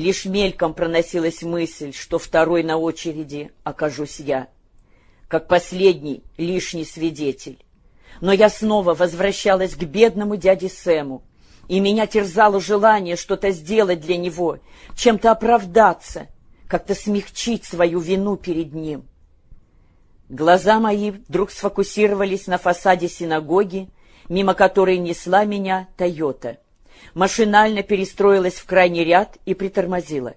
Лишь мельком проносилась мысль, что второй на очереди окажусь я, как последний лишний свидетель. Но я снова возвращалась к бедному дяде Сэму, и меня терзало желание что-то сделать для него, чем-то оправдаться, как-то смягчить свою вину перед ним. Глаза мои вдруг сфокусировались на фасаде синагоги, мимо которой несла меня «Тойота» машинально перестроилась в крайний ряд и притормозила.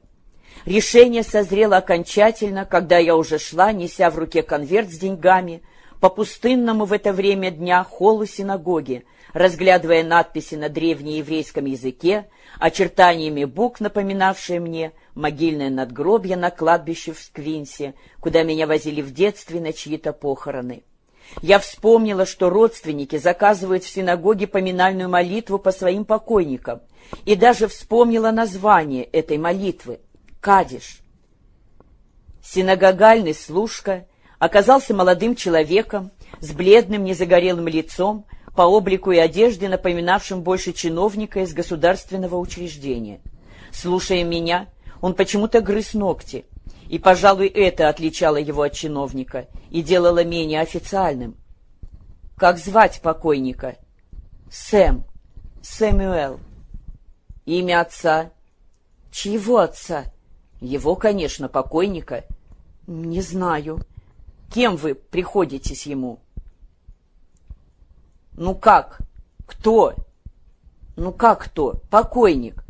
Решение созрело окончательно, когда я уже шла, неся в руке конверт с деньгами, по пустынному в это время дня холлу синагоги, разглядывая надписи на древнееврейском языке, очертаниями букв, напоминавшие мне могильное надгробье на кладбище в Сквинсе, куда меня возили в детстве на чьи-то похороны. Я вспомнила, что родственники заказывают в синагоге поминальную молитву по своим покойникам, и даже вспомнила название этой молитвы — «Кадиш». Синагогальный служка оказался молодым человеком с бледным незагорелым лицом, по облику и одежде, напоминавшим больше чиновника из государственного учреждения. Слушая меня, он почему-то грыз ногти — и, пожалуй, это отличало его от чиновника и делало менее официальным. Как звать покойника? Сэм. Сэмюэл. Имя отца? Чьего отца? Его, конечно, покойника. Не знаю. Кем вы приходитесь ему? Ну как? Кто? Ну как кто? Покойник.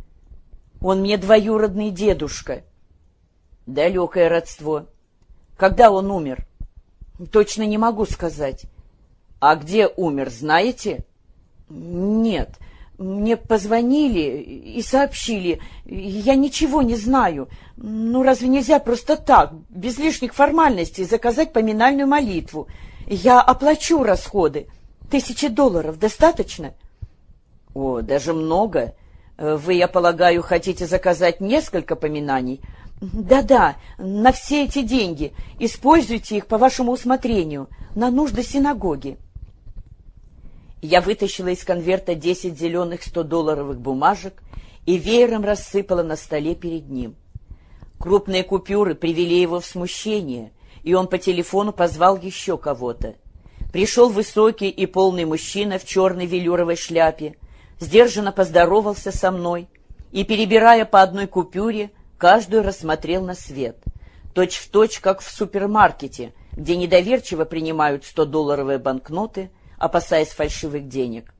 Он мне двоюродный дедушка. Далекое родство. Когда он умер? Точно не могу сказать. А где умер, знаете? Нет. Мне позвонили и сообщили. Я ничего не знаю. Ну, разве нельзя просто так, без лишних формальностей, заказать поминальную молитву? Я оплачу расходы. Тысячи долларов достаточно? О, даже много. Вы, я полагаю, хотите заказать несколько поминаний? Да-да, на все эти деньги. Используйте их по вашему усмотрению, на нужды синагоги. Я вытащила из конверта десять зеленых сто-долларовых бумажек и веером рассыпала на столе перед ним. Крупные купюры привели его в смущение, и он по телефону позвал еще кого-то. Пришел высокий и полный мужчина в черной велюровой шляпе, сдержанно поздоровался со мной и, перебирая по одной купюре, каждую рассмотрел на свет. Точь в точь, как в супермаркете, где недоверчиво принимают 100-долларовые банкноты, опасаясь фальшивых денег.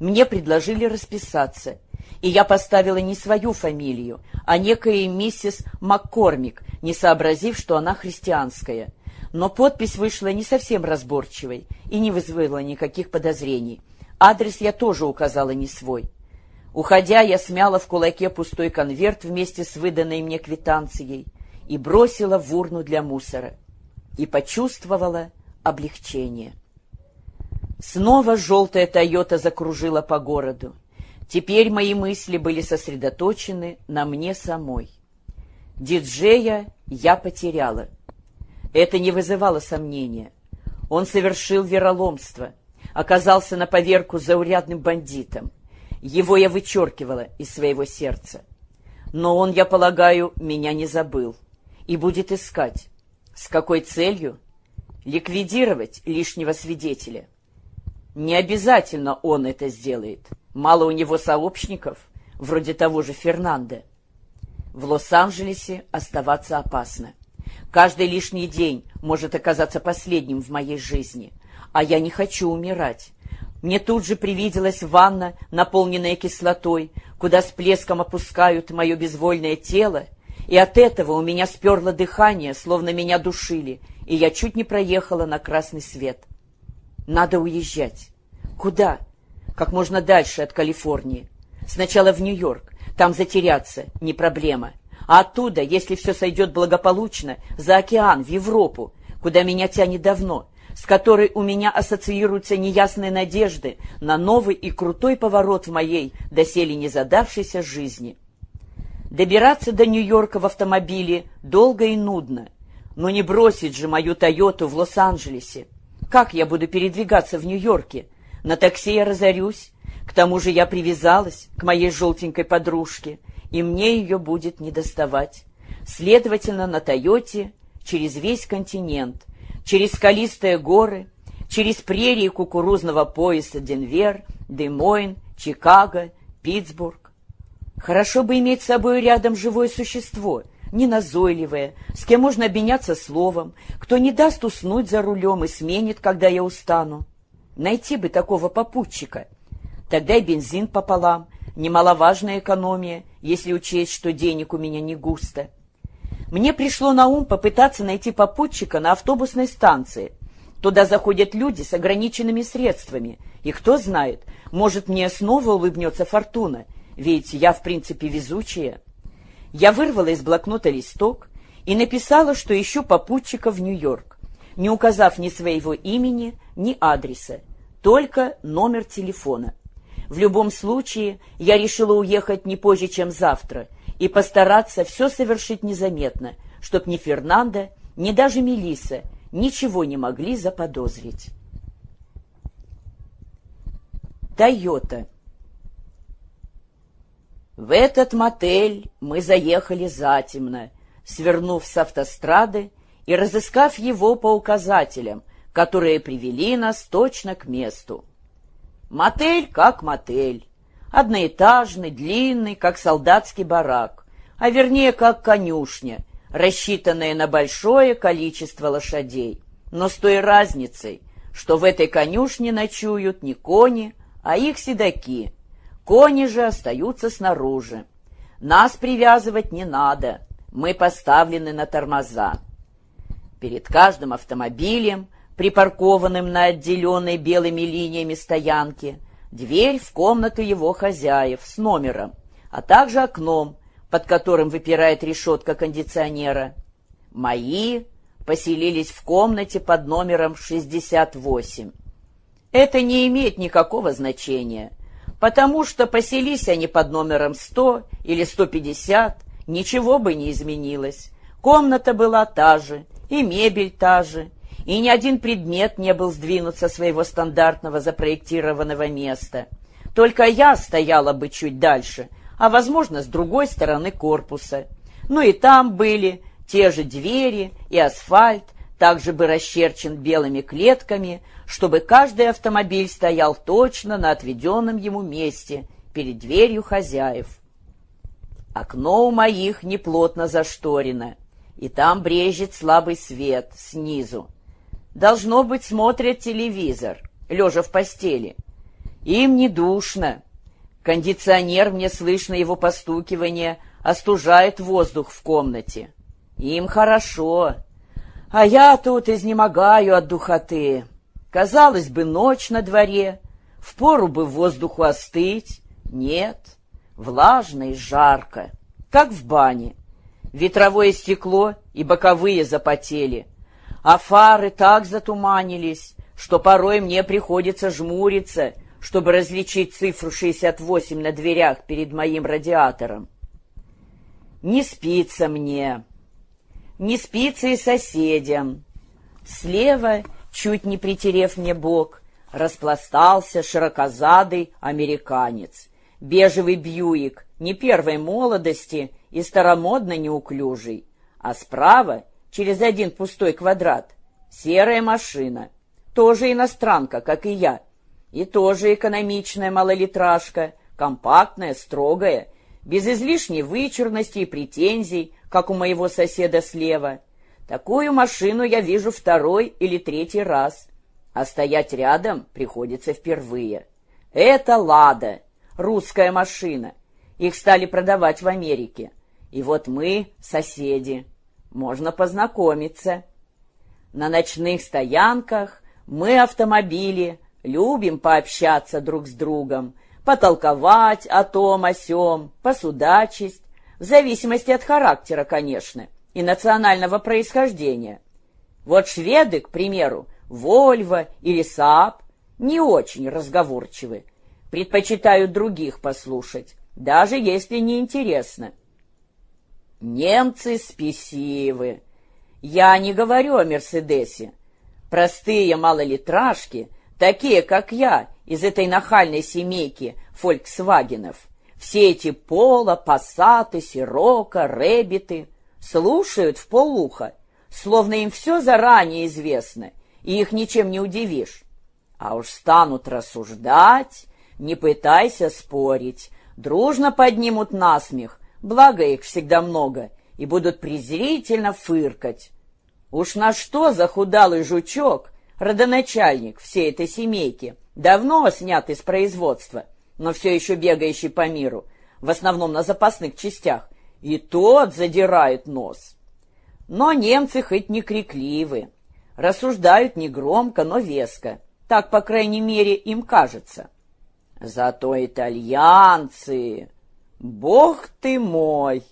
Мне предложили расписаться, и я поставила не свою фамилию, а некая миссис Маккормик, не сообразив, что она христианская. Но подпись вышла не совсем разборчивой и не вызвала никаких подозрений. Адрес я тоже указала не свой. Уходя, я смяла в кулаке пустой конверт вместе с выданной мне квитанцией и бросила в урну для мусора. И почувствовала облегчение. Снова желтая «Тойота» закружила по городу. Теперь мои мысли были сосредоточены на мне самой. Диджея я потеряла. Это не вызывало сомнения. Он совершил вероломство, оказался на поверку заурядным бандитом. Его я вычеркивала из своего сердца. Но он, я полагаю, меня не забыл и будет искать. С какой целью? Ликвидировать лишнего свидетеля. Не обязательно он это сделает. Мало у него сообщников, вроде того же Фернандо. В Лос-Анджелесе оставаться опасно. Каждый лишний день может оказаться последним в моей жизни, а я не хочу умирать. Мне тут же привиделась ванна, наполненная кислотой, куда с плеском опускают мое безвольное тело, и от этого у меня сперло дыхание, словно меня душили, и я чуть не проехала на красный свет. Надо уезжать. Куда? Как можно дальше от Калифорнии. Сначала в Нью-Йорк, там затеряться, не проблема. А оттуда, если все сойдет благополучно, за океан, в Европу, куда меня тянет давно, с которой у меня ассоциируются неясные надежды на новый и крутой поворот в моей, доселе не задавшейся жизни. Добираться до Нью-Йорка в автомобиле долго и нудно, но не бросить же мою «Тойоту» в Лос-Анджелесе. Как я буду передвигаться в Нью-Йорке? На такси я разорюсь. К тому же я привязалась к моей желтенькой подружке, и мне ее будет недоставать. Следовательно, на «Тойоте» через весь континент, через скалистые горы, через прерии кукурузного пояса Денвер, Демойн, Чикаго, Питтсбург. Хорошо бы иметь с собой рядом живое существо, неназойливое, с кем можно обменяться словом, кто не даст уснуть за рулем и сменит, когда я устану. Найти бы такого попутчика. Тогда и бензин пополам, немаловажная экономия, если учесть, что денег у меня не густо. Мне пришло на ум попытаться найти попутчика на автобусной станции. Туда заходят люди с ограниченными средствами, и кто знает, может, мне снова улыбнется фортуна, ведь я, в принципе, везучая. Я вырвала из блокнота листок и написала, что ищу попутчика в Нью-Йорк, не указав ни своего имени, ни адреса, только номер телефона. В любом случае, я решила уехать не позже, чем завтра, и постараться все совершить незаметно, чтоб ни Фернандо, ни даже Мелисса ничего не могли заподозрить. Тойота В этот мотель мы заехали затемно, свернув с автострады и разыскав его по указателям, которые привели нас точно к месту. Мотель как мотель, одноэтажный, длинный, как солдатский барак, а вернее, как конюшня, рассчитанная на большое количество лошадей, но с той разницей, что в этой конюшне ночуют не кони, а их седаки. Кони же остаются снаружи. Нас привязывать не надо, мы поставлены на тормоза. Перед каждым автомобилем, припаркованным на отделенной белыми линиями стоянке, дверь в комнату его хозяев с номером, а также окном, под которым выпирает решетка кондиционера. Мои поселились в комнате под номером 68. Это не имеет никакого значения, потому что поселись они под номером 100 или 150, ничего бы не изменилось. Комната была та же, и мебель та же, и ни один предмет не был сдвинут со своего стандартного запроектированного места. Только я стояла бы чуть дальше, а, возможно, с другой стороны корпуса. Ну и там были те же двери и асфальт, также бы расчерчен белыми клетками, чтобы каждый автомобиль стоял точно на отведенном ему месте перед дверью хозяев. Окно у моих неплотно зашторено, и там брежет слабый свет снизу. Должно быть, смотрят телевизор, лежа в постели. Им не душно. Кондиционер, мне слышно его постукивание, остужает воздух в комнате. Им хорошо. А я тут изнемогаю от духоты. Казалось бы, ночь на дворе, впору бы воздуху остыть. Нет, влажно и жарко, как в бане. Ветровое стекло и боковые запотели — а фары так затуманились, что порой мне приходится жмуриться, чтобы различить цифру 68 на дверях перед моим радиатором. Не спится мне, не спится и соседям. Слева, чуть не притерев мне бок, распластался широкозадый американец. Бежевый бьюик, не первой молодости и старомодно неуклюжий, а справа через один пустой квадрат. Серая машина. Тоже иностранка, как и я. И тоже экономичная малолитражка, компактная, строгая, без излишней вычурности и претензий, как у моего соседа слева. Такую машину я вижу второй или третий раз, а стоять рядом приходится впервые. Это «Лада», русская машина. Их стали продавать в Америке. И вот мы соседи можно познакомиться. На ночных стоянках мы, автомобили, любим пообщаться друг с другом, потолковать о том, о сём, посудачить, в зависимости от характера, конечно, и национального происхождения. Вот шведы, к примеру, Вольво или Сааб не очень разговорчивы, предпочитают других послушать, даже если не интересно. Немцы спесивы. Я не говорю о Мерседесе. Простые малолитражки, такие, как я, из этой нахальной семейки фольксвагенов, Все эти пола, пассаты, сирока, рэбиты слушают в полуха, словно им все заранее известно, и их ничем не удивишь. А уж станут рассуждать, не пытайся спорить, дружно поднимут насмех, благо их всегда много, и будут презрительно фыркать. Уж на что захудалый жучок, родоначальник всей этой семейки, давно снят из производства, но все еще бегающий по миру, в основном на запасных частях, и тот задирает нос. Но немцы хоть не крикливы, рассуждают не громко, но веско. Так, по крайней мере, им кажется. Зато итальянцы... Бог ты мой!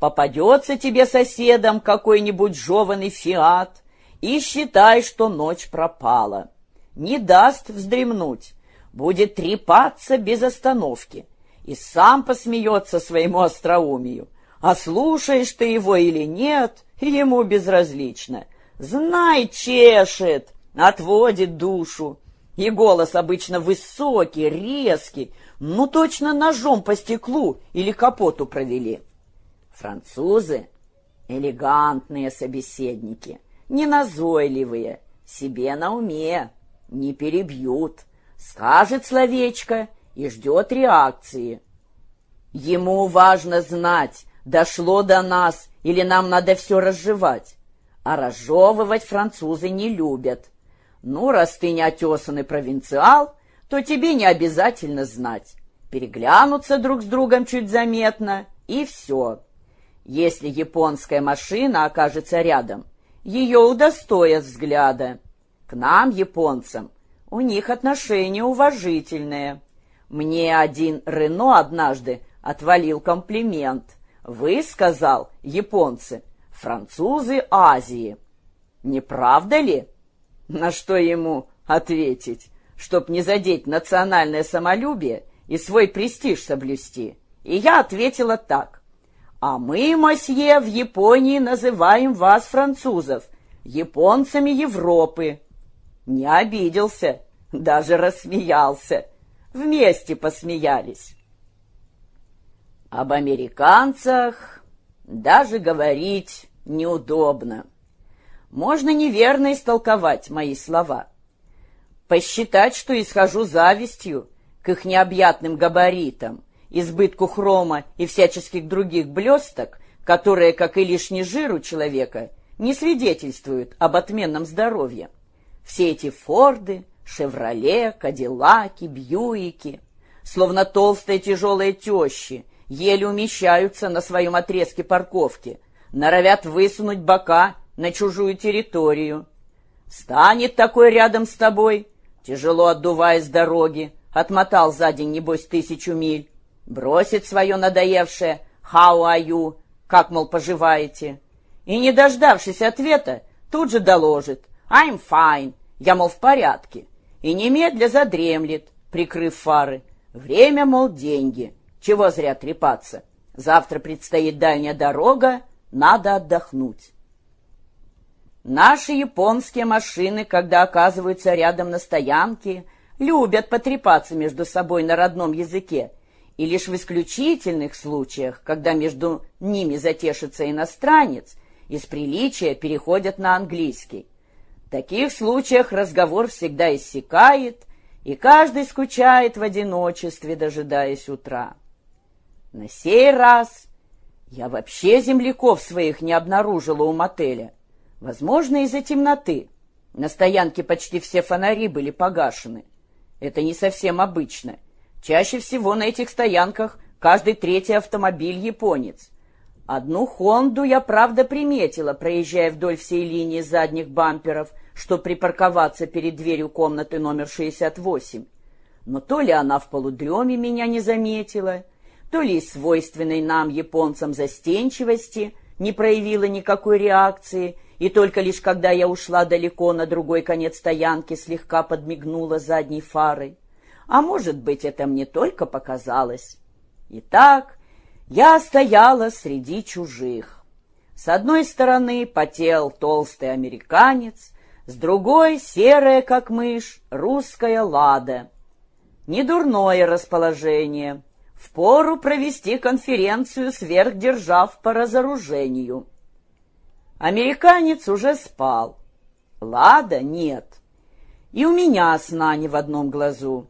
Попадется тебе соседом какой-нибудь жеванный фиат, и считай, что ночь пропала. Не даст вздремнуть, будет трепаться без остановки и сам посмеется своему остроумию. А слушаешь ты его или нет, ему безразлично. Знай, чешет, отводит душу. И голос обычно высокий, резкий, ну точно ножом по стеклу или капоту провели. Французы — элегантные собеседники, неназойливые, себе на уме, не перебьют, скажет словечко и ждет реакции. Ему важно знать, дошло до нас или нам надо все разжевать. А разжевывать французы не любят. Ну, раз ты не отесанный провинциал, то тебе не обязательно знать. Переглянуться друг с другом чуть заметно, и все. Если японская машина окажется рядом, ее удостоят взгляда. К нам, японцам, у них отношения уважительные. Мне один Рено однажды отвалил комплимент. Вы, сказал, японцы, французы Азии. Не правда ли? На что ему ответить, чтоб не задеть национальное самолюбие и свой престиж соблюсти? И я ответила так. А мы, мосье, в Японии называем вас, французов, японцами Европы. Не обиделся, даже рассмеялся. Вместе посмеялись. Об американцах даже говорить неудобно. Можно неверно истолковать мои слова. Посчитать, что исхожу завистью к их необъятным габаритам, избытку хрома и всяческих других блесток, которые, как и лишний жир у человека, не свидетельствуют об отменном здоровье. Все эти Форды, Шевроле, Кадиллаки, Бьюики, словно толстые тяжелые тещи, еле умещаются на своем отрезке парковки, норовят высунуть бока на чужую территорию. Станет такой рядом с тобой, тяжело отдувая с дороги, отмотал за день, небось, тысячу миль, бросит свое надоевшее «How are you?» «Как, мол, поживаете?» И, не дождавшись ответа, тут же доложит «I'm fine», я, мол, в порядке, и немедля задремлет, прикрыв фары. Время, мол, деньги, чего зря трепаться. Завтра предстоит дальняя дорога, надо отдохнуть. Наши японские машины, когда оказываются рядом на стоянке, любят потрепаться между собой на родном языке, и лишь в исключительных случаях, когда между ними затешится иностранец, из приличия переходят на английский. В таких случаях разговор всегда иссякает, и каждый скучает в одиночестве, дожидаясь утра. На сей раз я вообще земляков своих не обнаружила у мотеля. Возможно, из-за темноты. На стоянке почти все фонари были погашены. Это не совсем обычно. Чаще всего на этих стоянках каждый третий автомобиль японец. Одну «Хонду» я, правда, приметила, проезжая вдоль всей линии задних бамперов, чтобы припарковаться перед дверью комнаты номер 68. Но то ли она в полудреме меня не заметила, то ли из свойственной нам, японцам, застенчивости не проявила никакой реакции, и только лишь когда я ушла далеко на другой конец стоянки, слегка подмигнула задней фарой. А может быть, это мне только показалось. Итак, я стояла среди чужих. С одной стороны потел толстый американец, с другой — серая, как мышь, русская лада. Недурное расположение. впору провести конференцию сверхдержав по разоружению. Американец уже спал. Лада нет. И у меня сна не в одном глазу.